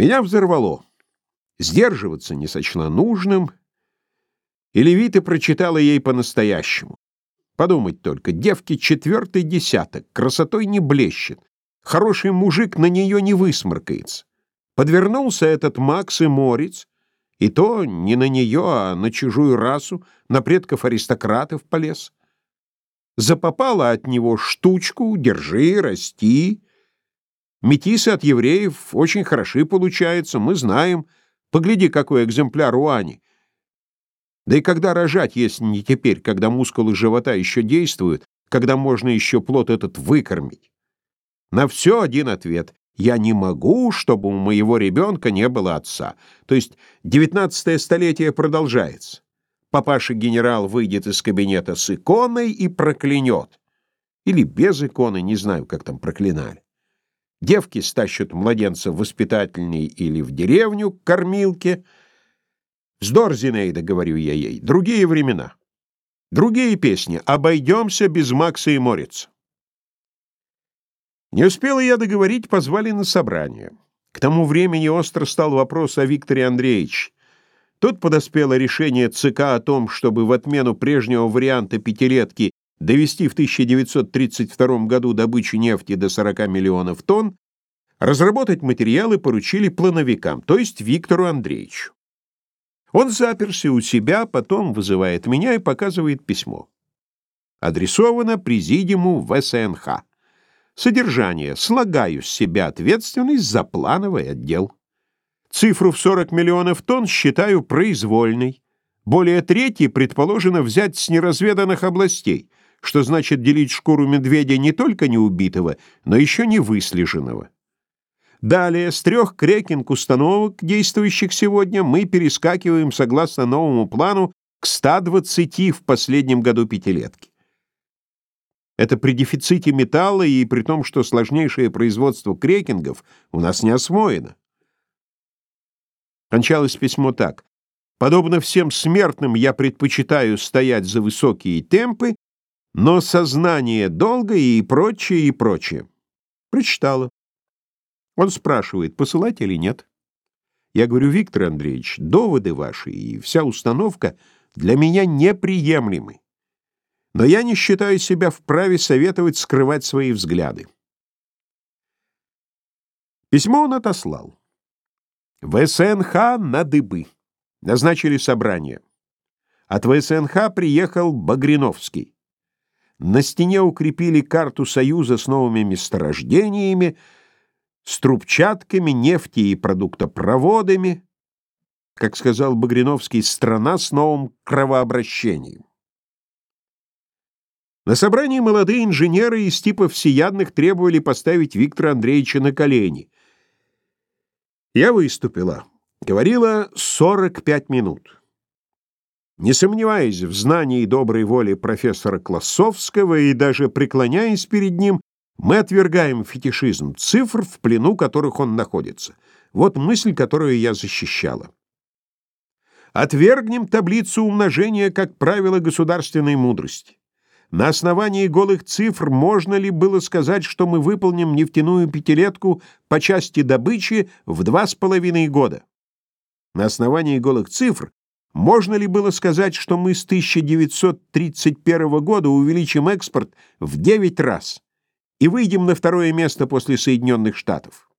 Меня взорвало. Сдерживаться не сочла нужным, и Левита прочитала ей по-настоящему. Подумать только, девки четвертый десяток, красотой не блещет, хороший мужик на нее не высморкается. Подвернулся этот Макс и Морец, и то не на нее, а на чужую расу, на предков аристократов полез. Запопала от него штучку, держи, расти. Метисы от евреев очень хороши получаются, мы знаем. Погляди, какой экземпляр у Ани. Да и когда рожать, если не теперь, когда мускулы живота еще действуют, когда можно еще плод этот выкормить? На все один ответ. Я не могу, чтобы у моего ребенка не было отца. То есть девятнадцатое столетие продолжается. Папаша-генерал выйдет из кабинета с иконой и проклянет. Или без иконы, не знаю, как там проклинали. Девки стащат младенца в воспитательный или в деревню к кормилке. Вздор, Зинаида, говорю я ей, другие времена. Другие песни. Обойдемся без Макса и Морица. Не успела я договорить, позвали на собрание. К тому времени остро стал вопрос о Викторе Андреевиче. Тут подоспело решение ЦК о том, чтобы в отмену прежнего варианта пятилетки довести в 1932 году добычу нефти до 40 миллионов тонн, разработать материалы поручили плановикам, то есть Виктору Андреевичу. Он заперся у себя, потом вызывает меня и показывает письмо. Адресовано президиуму ВСНХ. Содержание. Слагаю с себя ответственность за плановый отдел. Цифру в 40 миллионов тонн считаю произвольной. Более трети предположено взять с неразведанных областей, что значит делить шкуру медведя не только неубитого, но еще не выслеженного. Далее, с трех крекинг-установок, действующих сегодня, мы перескакиваем, согласно новому плану, к 120 в последнем году пятилетки. Это при дефиците металла и при том, что сложнейшее производство крекингов у нас не освоено. Кончалось письмо так. Подобно всем смертным, я предпочитаю стоять за высокие темпы, но сознание долго и прочее, и прочее. Прочитала. Он спрашивает, посылать или нет. Я говорю, Виктор Андреевич, доводы ваши и вся установка для меня неприемлемы но я не считаю себя вправе советовать скрывать свои взгляды. Письмо он отослал. В СНХ на дыбы. Назначили собрание. От ВСНХ приехал Багриновский. На стене укрепили карту Союза с новыми месторождениями, с трубчатками, нефти и продуктопроводами. Как сказал Багриновский, страна с новым кровообращением. На собрании молодые инженеры из типа всеядных требовали поставить Виктора Андреевича на колени. Я выступила. Говорила 45 минут. Не сомневаясь в знании и доброй воле профессора Классовского и даже преклоняясь перед ним, мы отвергаем фетишизм цифр, в плену которых он находится. Вот мысль, которую я защищала. Отвергнем таблицу умножения как правило государственной мудрости. На основании голых цифр можно ли было сказать, что мы выполним нефтяную пятилетку по части добычи в два с половиной года? На основании голых цифр можно ли было сказать, что мы с 1931 года увеличим экспорт в 9 раз и выйдем на второе место после Соединенных Штатов?